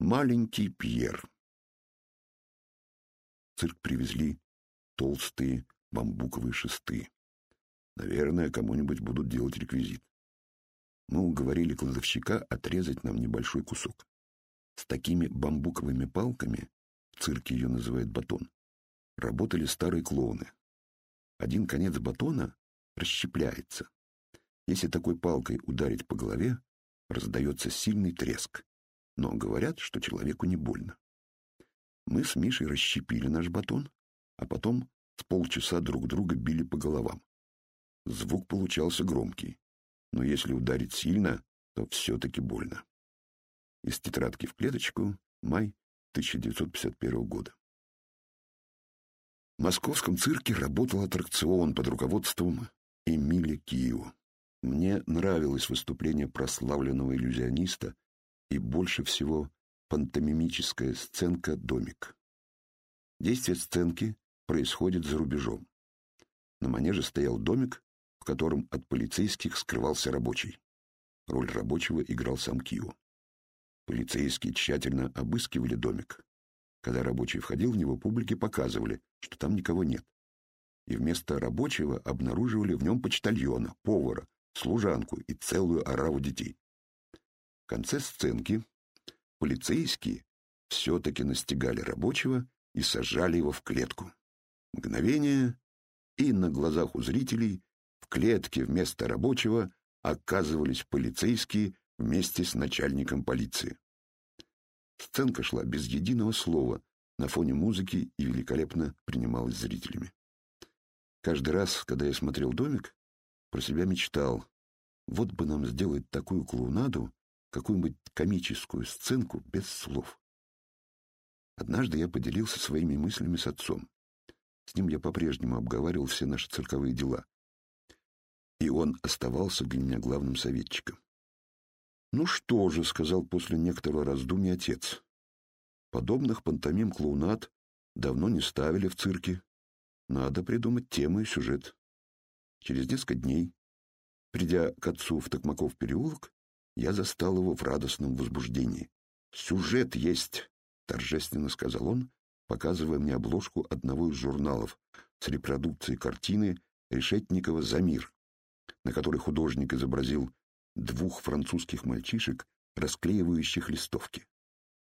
Маленький Пьер. В цирк привезли толстые бамбуковые шесты. Наверное, кому-нибудь будут делать реквизит. Мы уговорили кладовщика отрезать нам небольшой кусок. С такими бамбуковыми палками, в цирке ее называют батон, работали старые клоуны. Один конец батона расщепляется. Если такой палкой ударить по голове, раздается сильный треск. Но говорят, что человеку не больно. Мы с Мишей расщепили наш батон, а потом с полчаса друг друга били по головам. Звук получался громкий, но если ударить сильно, то все-таки больно. Из тетрадки в клеточку, май 1951 года. В московском цирке работал аттракцион под руководством Эмиля Киева. Мне нравилось выступление прославленного иллюзиониста и больше всего пантомимическая сценка «Домик». Действие сценки происходит за рубежом. На манеже стоял домик, в котором от полицейских скрывался рабочий. Роль рабочего играл сам Кио. Полицейские тщательно обыскивали домик. Когда рабочий входил в него, публике показывали, что там никого нет. И вместо рабочего обнаруживали в нем почтальона, повара, служанку и целую ораву детей. Конце сценки полицейские все-таки настигали рабочего и сажали его в клетку. Мгновение, и на глазах у зрителей в клетке вместо рабочего оказывались полицейские вместе с начальником полиции. Сценка шла без единого слова на фоне музыки и великолепно принималась зрителями. Каждый раз, когда я смотрел «Домик», про себя мечтал, вот бы нам сделать такую клоунаду, какую-нибудь комическую сценку без слов. Однажды я поделился своими мыслями с отцом. С ним я по-прежнему обговаривал все наши цирковые дела. И он оставался для меня главным советчиком. «Ну что же», — сказал после некоторого раздумья отец, — «подобных пантомим-клоунад давно не ставили в цирке. Надо придумать тему и сюжет». Через несколько дней, придя к отцу в Токмаков переулок, я застал его в радостном возбуждении. «Сюжет есть», — торжественно сказал он, показывая мне обложку одного из журналов с репродукцией картины Решетникова «Замир», на которой художник изобразил двух французских мальчишек, расклеивающих листовки.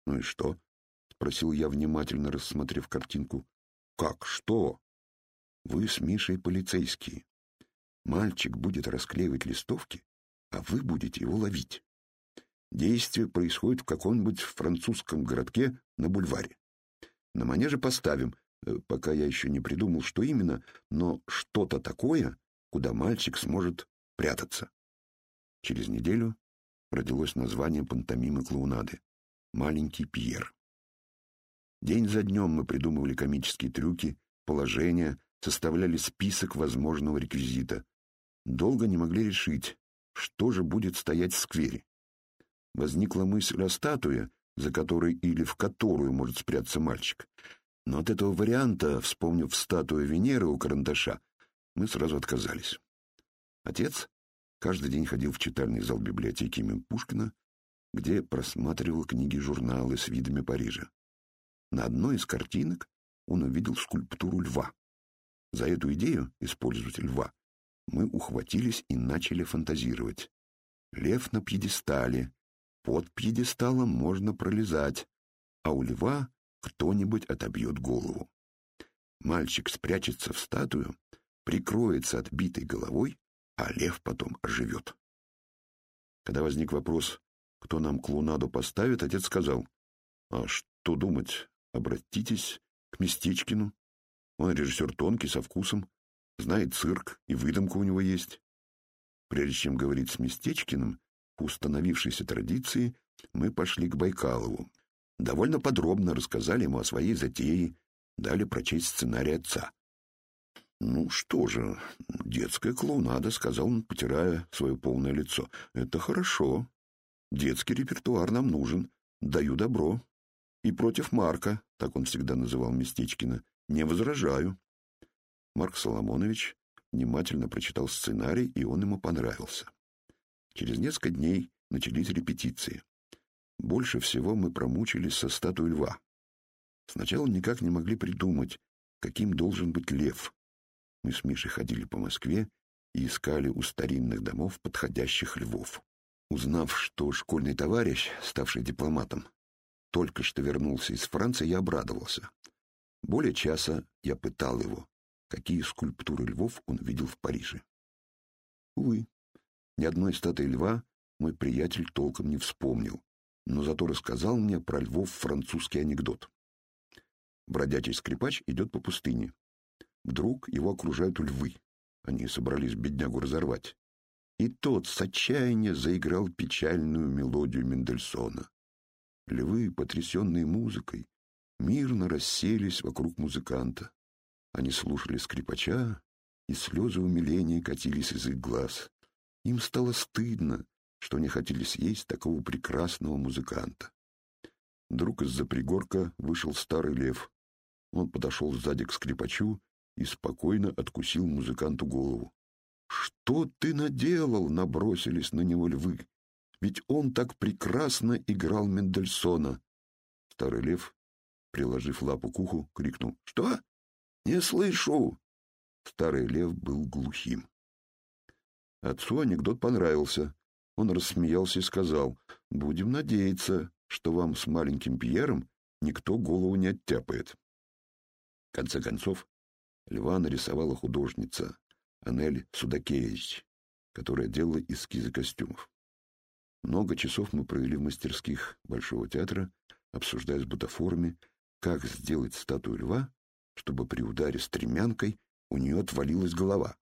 «Ну и что?» — спросил я, внимательно рассмотрев картинку. «Как что?» «Вы с Мишей полицейские. Мальчик будет расклеивать листовки, а вы будете его ловить. Действие происходит в каком-нибудь французском городке на бульваре. На манеже поставим, э, пока я еще не придумал, что именно, но что-то такое, куда мальчик сможет прятаться. Через неделю родилось название пантомимы клоунады «Маленький Пьер». День за днем мы придумывали комические трюки, положения, составляли список возможного реквизита. Долго не могли решить, что же будет стоять в сквере. Возникла мысль о статуе, за которой или в которую может спрятаться мальчик. Но от этого варианта, вспомнив статую Венеры у карандаша, мы сразу отказались. Отец каждый день ходил в читальный зал библиотеки имени Пушкина, где просматривал книги журналы с видами Парижа. На одной из картинок он увидел скульптуру льва. За эту идею использовать льва мы ухватились и начали фантазировать. Лев на пьедестале, под пьедесталом можно пролезать, а у льва кто-нибудь отобьет голову. Мальчик спрячется в статую, прикроется отбитой головой, а лев потом оживет. Когда возник вопрос, кто нам клоунаду поставит, отец сказал, «А что думать? Обратитесь к Местечкину. Он режиссер тонкий, со вкусом, знает цирк, и выдумка у него есть». Прежде чем говорить с Местечкиным, по установившейся традиции мы пошли к Байкалову. Довольно подробно рассказали ему о своей затее, дали прочесть сценарий отца. «Ну что же, детская клоунада», — сказал он, потирая свое полное лицо. «Это хорошо. Детский репертуар нам нужен. Даю добро. И против Марка, так он всегда называл Местечкина, не возражаю». Марк Соломонович внимательно прочитал сценарий, и он ему понравился. Через несколько дней начались репетиции. Больше всего мы промучились со статуей льва. Сначала никак не могли придумать, каким должен быть лев. Мы с Мишей ходили по Москве и искали у старинных домов подходящих львов. Узнав, что школьный товарищ, ставший дипломатом, только что вернулся из Франции, я обрадовался. Более часа я пытал его, какие скульптуры львов он видел в Париже. Увы, ни одной статуи льва мой приятель толком не вспомнил, но зато рассказал мне про львов французский анекдот. Бродячий скрипач идет по пустыне. Вдруг его окружают львы. Они собрались беднягу разорвать. И тот с отчаяния заиграл печальную мелодию Мендельсона. Львы, потрясенные музыкой, мирно расселись вокруг музыканта. Они слушали скрипача, и слезы умиления катились из их глаз. Им стало стыдно, что они хотели съесть такого прекрасного музыканта. Вдруг из-за пригорка вышел старый лев. Он подошел сзади к скрипачу и спокойно откусил музыканту голову. «Что ты наделал?» — набросились на него львы. «Ведь он так прекрасно играл Мендельсона!» Старый лев, приложив лапу к уху, крикнул. «Что? Не слышу!» Старый лев был глухим. Отцу анекдот понравился. Он рассмеялся и сказал, «Будем надеяться, что вам с маленьким Пьером никто голову не оттяпает». В конце концов, льва нарисовала художница Анель Судакевич, которая делала эскизы костюмов. Много часов мы провели в мастерских Большого театра, обсуждая с бутафорами, как сделать статую льва, чтобы при ударе стремянкой у нее отвалилась голова,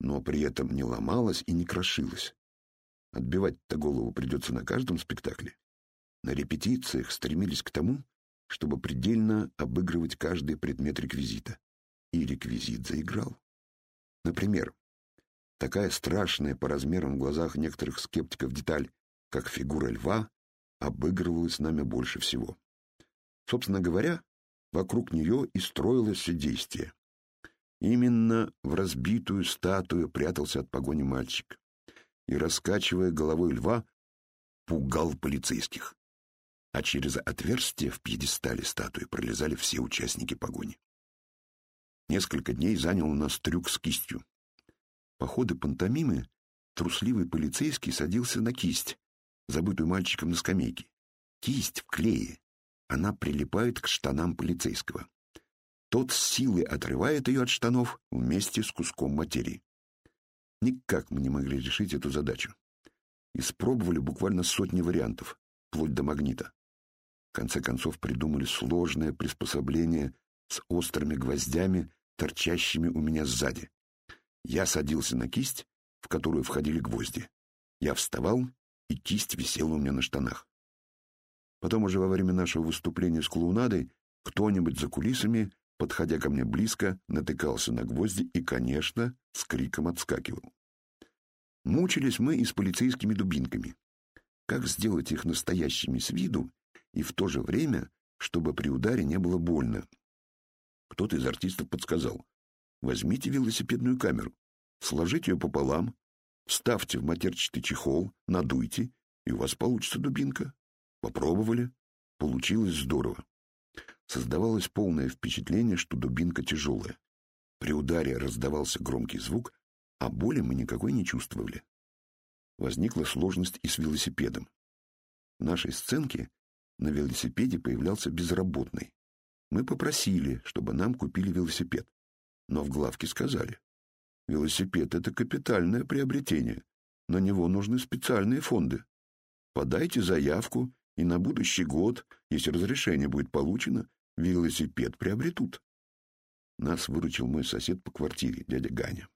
но при этом не ломалась и не крошилась. Отбивать-то голову придется на каждом спектакле. На репетициях стремились к тому, чтобы предельно обыгрывать каждый предмет реквизита. И реквизит заиграл. Например, такая страшная по размерам в глазах некоторых скептиков деталь, как фигура льва, обыгрывалась нами больше всего. Собственно говоря, вокруг нее и строилось действие. Именно в разбитую статую прятался от погони мальчик и, раскачивая головой льва, пугал полицейских. А через отверстие в пьедестале статуи пролезали все участники погони. Несколько дней занял у нас трюк с кистью. По ходу пантомимы трусливый полицейский садился на кисть, забытую мальчиком на скамейке. Кисть в клее. Она прилипает к штанам полицейского. Тот с силой отрывает ее от штанов вместе с куском материи. Никак мы не могли решить эту задачу. Испробовали буквально сотни вариантов, вплоть до магнита. В конце концов придумали сложное приспособление с острыми гвоздями, торчащими у меня сзади. Я садился на кисть, в которую входили гвозди. Я вставал, и кисть висела у меня на штанах. Потом уже во время нашего выступления с клоунадой кто-нибудь за кулисами подходя ко мне близко, натыкался на гвозди и, конечно, с криком отскакивал. Мучились мы и с полицейскими дубинками. Как сделать их настоящими с виду и в то же время, чтобы при ударе не было больно? Кто-то из артистов подсказал. Возьмите велосипедную камеру, сложите ее пополам, вставьте в матерчатый чехол, надуйте, и у вас получится дубинка. Попробовали. Получилось здорово. Создавалось полное впечатление, что дубинка тяжелая. При ударе раздавался громкий звук, а боли мы никакой не чувствовали. Возникла сложность и с велосипедом. В нашей сценке на велосипеде появлялся безработный. Мы попросили, чтобы нам купили велосипед. Но в главке сказали, велосипед — это капитальное приобретение. На него нужны специальные фонды. Подайте заявку, и на будущий год, если разрешение будет получено, велосипед приобретут. Нас выручил мой сосед по квартире, дядя Ганя.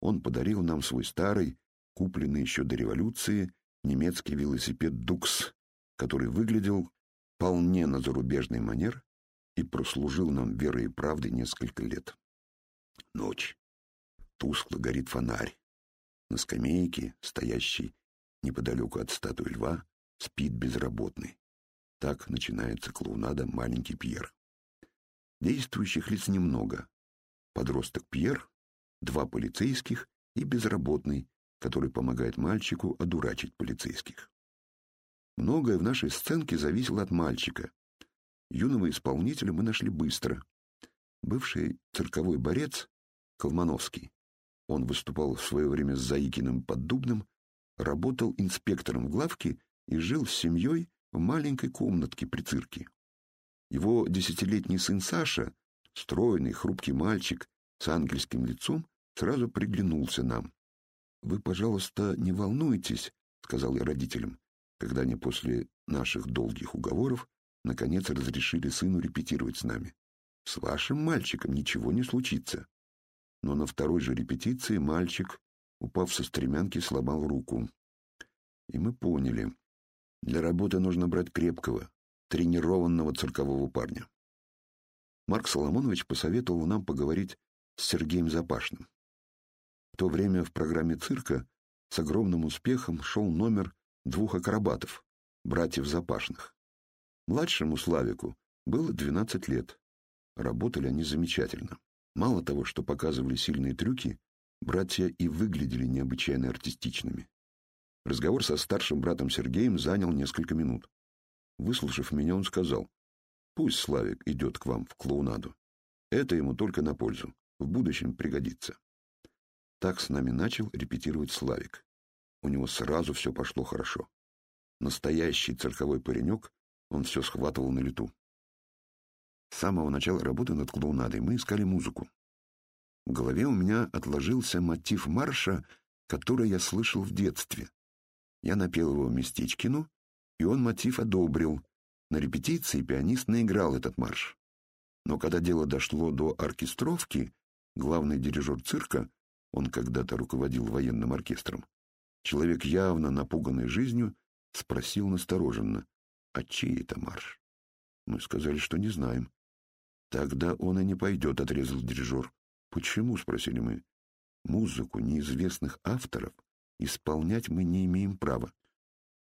Он подарил нам свой старый, купленный еще до революции, немецкий велосипед «Дукс», который выглядел вполне на зарубежный манер и прослужил нам верой и правдой несколько лет. Ночь. Тускло горит фонарь. На скамейке, стоящей неподалеку от статуи льва, спит безработный. Так начинается клоунада «Маленький Пьер». Действующих лиц немного. Подросток Пьер, два полицейских и безработный, который помогает мальчику одурачить полицейских. Многое в нашей сценке зависело от мальчика. Юного исполнителя мы нашли быстро. Бывший цирковой борец Колмановский, он выступал в свое время с Заикиным под Дубным, работал инспектором в главке и жил с семьей в маленькой комнатке при цирке. Его десятилетний сын Саша, стройный, хрупкий мальчик с ангельским лицом, сразу приглянулся нам. «Вы, пожалуйста, не волнуйтесь», — сказал я родителям, когда они после наших долгих уговоров наконец разрешили сыну репетировать с нами. «С вашим мальчиком ничего не случится». Но на второй же репетиции мальчик, упав со стремянки, сломал руку. И мы поняли, для работы нужно брать крепкого, тренированного циркового парня. Марк Соломонович посоветовал нам поговорить с Сергеем Запашным. В то время в программе цирка с огромным успехом шел номер двух акробатов, братьев Запашных. Младшему Славику было 12 лет. Работали они замечательно. Мало того, что показывали сильные трюки, братья и выглядели необычайно артистичными. Разговор со старшим братом Сергеем занял несколько минут. Выслушав меня, он сказал, «Пусть Славик идет к вам в клоунаду. Это ему только на пользу. В будущем пригодится». Так с нами начал репетировать Славик. У него сразу все пошло хорошо. Настоящий цирковой паренек, он все схватывал на лету. С самого начала работы над клоунадой мы искали музыку. В голове у меня отложился мотив марша, который я слышал в детстве. Я напел его Местечкину, и он мотив одобрил. На репетиции пианист наиграл этот марш. Но когда дело дошло до оркестровки, главный дирижер цирка он когда-то руководил военным оркестром. Человек, явно напуганный жизнью, спросил настороженно, а чей это марш? Мы сказали, что не знаем. Тогда он и не пойдет, отрезал дирижер. Почему, спросили мы. Музыку неизвестных авторов исполнять мы не имеем права.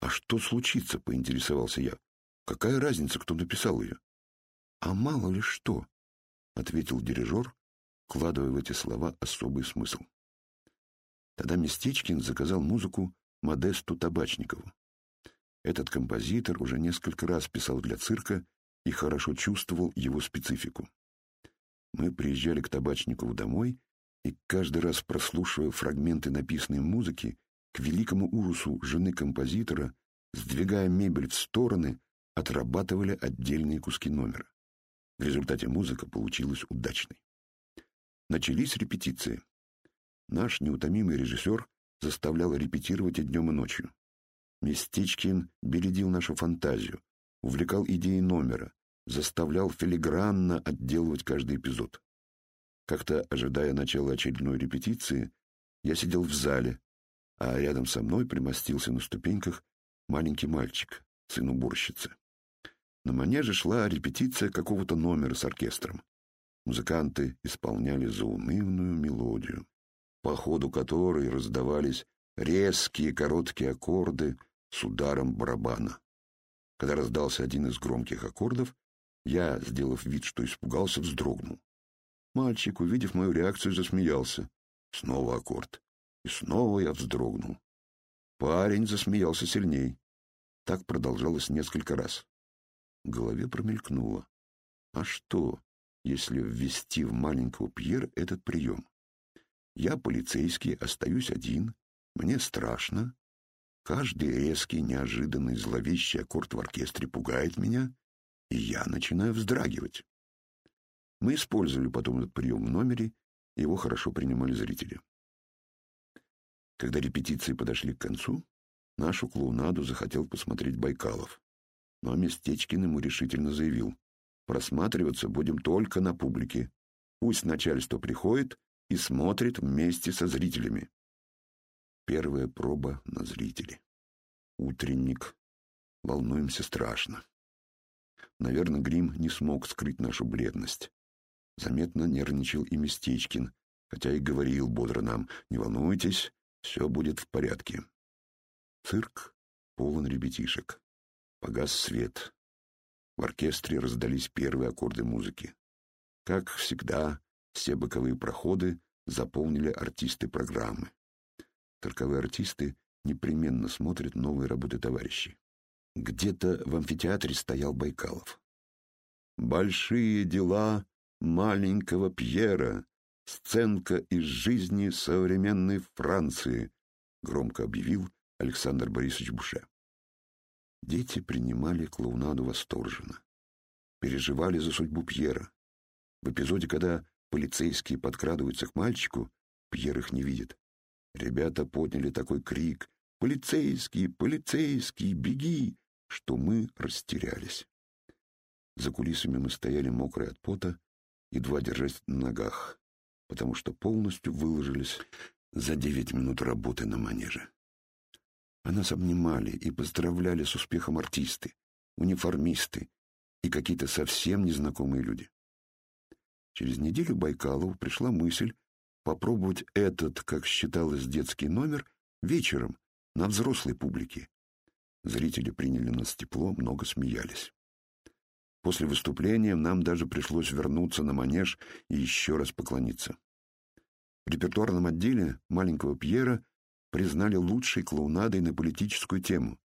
А что случится, поинтересовался я. Какая разница, кто написал ее? А мало ли что, ответил дирижер, вкладывая в эти слова особый смысл. Тогда Местечкин заказал музыку Модесту Табачникову. Этот композитор уже несколько раз писал для цирка и хорошо чувствовал его специфику. Мы приезжали к Табачникову домой, и каждый раз, прослушивая фрагменты написанной музыки, к великому ужасу жены композитора, сдвигая мебель в стороны, отрабатывали отдельные куски номера. В результате музыка получилась удачной. Начались репетиции. Наш неутомимый режиссер заставлял репетировать и днем, и ночью. Местечкин бередил нашу фантазию, увлекал идеи номера, заставлял филигранно отделывать каждый эпизод. Как-то, ожидая начала очередной репетиции, я сидел в зале, а рядом со мной примостился на ступеньках маленький мальчик, сын уборщицы. На манеже шла репетиция какого-то номера с оркестром. Музыканты исполняли заунывную мелодию по ходу которой раздавались резкие короткие аккорды с ударом барабана. Когда раздался один из громких аккордов, я, сделав вид, что испугался, вздрогнул. Мальчик, увидев мою реакцию, засмеялся. Снова аккорд. И снова я вздрогнул. Парень засмеялся сильней. Так продолжалось несколько раз. В голове промелькнуло. А что, если ввести в маленького Пьера этот прием? Я полицейский, остаюсь один. Мне страшно. Каждый резкий, неожиданный, зловещий аккорд в оркестре пугает меня, и я начинаю вздрагивать. Мы использовали потом этот прием в номере, его хорошо принимали зрители. Когда репетиции подошли к концу, нашу клоунаду захотел посмотреть Байкалов. Но Местечкин ему решительно заявил, просматриваться будем только на публике. Пусть начальство приходит и смотрит вместе со зрителями. Первая проба на зрителей. Утренник. Волнуемся страшно. Наверное, грим не смог скрыть нашу бледность. Заметно нервничал и Местечкин, хотя и говорил бодро нам, не волнуйтесь, все будет в порядке. Цирк полон ребятишек. Погас свет. В оркестре раздались первые аккорды музыки. Как всегда, все боковые проходы заполнили артисты программы. Цирковые артисты непременно смотрят новые работы товарищей. Где-то в амфитеатре стоял Байкалов. «Большие дела маленького Пьера. Сценка из жизни современной Франции», — громко объявил Александр Борисович Буше. Дети принимали клоунаду восторженно. Переживали за судьбу Пьера. В эпизоде, когда полицейские подкрадываются к мальчику, Пьер их не видит. Ребята подняли такой крик «Полицейский! Полицейский! Беги!», что мы растерялись. За кулисами мы стояли мокрые от пота, едва держась на ногах, потому что полностью выложились за девять минут работы на манеже. А нас обнимали и поздравляли с успехом артисты, униформисты и какие-то совсем незнакомые люди. Через неделю Байкалову пришла мысль попробовать этот, как считалось, детский номер вечером на взрослой публике. Зрители приняли нас тепло, много смеялись. После выступления нам даже пришлось вернуться на манеж и еще раз поклониться. В репертуарном отделе маленького Пьера признали лучшей клоунадой на политическую тему,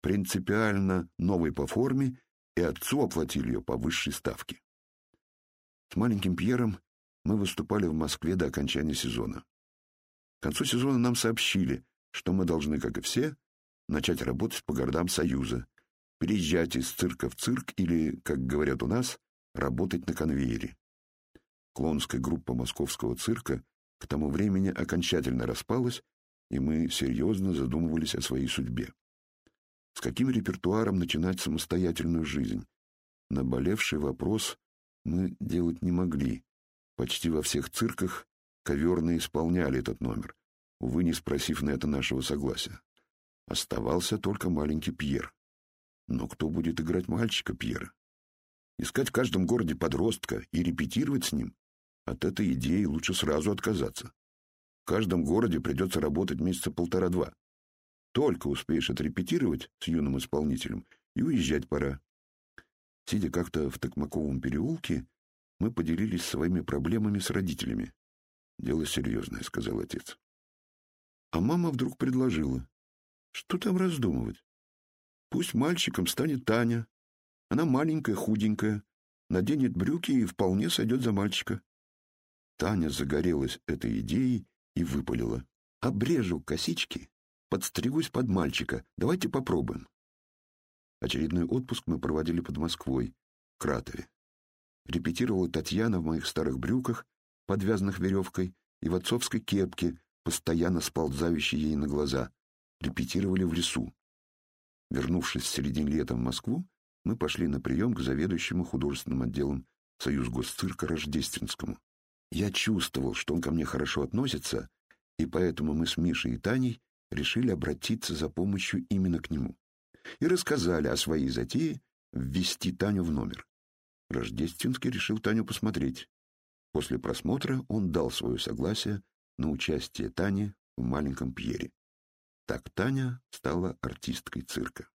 принципиально новой по форме, и отцу оплатили ее по высшей ставке. С маленьким Пьером мы выступали в Москве до окончания сезона. К концу сезона нам сообщили, что мы должны, как и все, начать работать по городам Союза, переезжать из цирка в цирк или, как говорят у нас, работать на конвейере. Клоунская группа московского цирка к тому времени окончательно распалась, и мы серьезно задумывались о своей судьбе. С каким репертуаром начинать самостоятельную жизнь? Наболевший вопрос мы делать не могли. Почти во всех цирках коверные исполняли этот номер, увы, не спросив на это нашего согласия. Оставался только маленький Пьер. Но кто будет играть мальчика Пьера? Искать в каждом городе подростка и репетировать с ним? От этой идеи лучше сразу отказаться. В каждом городе придется работать месяца полтора-два. Только успеешь отрепетировать с юным исполнителем, и уезжать пора. Сидя как-то в Токмаковом переулке, мы поделились своими проблемами с родителями. «Дело серьезное», — сказал отец. А мама вдруг предложила. «Что там раздумывать? Пусть мальчиком станет Таня. Она маленькая, худенькая, наденет брюки и вполне сойдет за мальчика». Таня загорелась этой идеей и выпалила. «Обрежу косички, подстригусь под мальчика. Давайте попробуем». Очередной отпуск мы проводили под Москвой, в кратере. Репетировала Татьяна в моих старых брюках, подвязанных веревкой, и в отцовской кепке, постоянно сползающей ей на глаза. Репетировали в лесу. Вернувшись в середине лета в Москву, мы пошли на прием к заведующему художественным отделом Союз Госцирка Рождественскому. Я чувствовал, что он ко мне хорошо относится, и поэтому мы с Мишей и Таней решили обратиться за помощью именно к нему. И рассказали о своей затее ввести Таню в номер. Рождественский решил Таню посмотреть. После просмотра он дал свое согласие на участие Тани в маленьком Пьере. Так Таня стала артисткой цирка.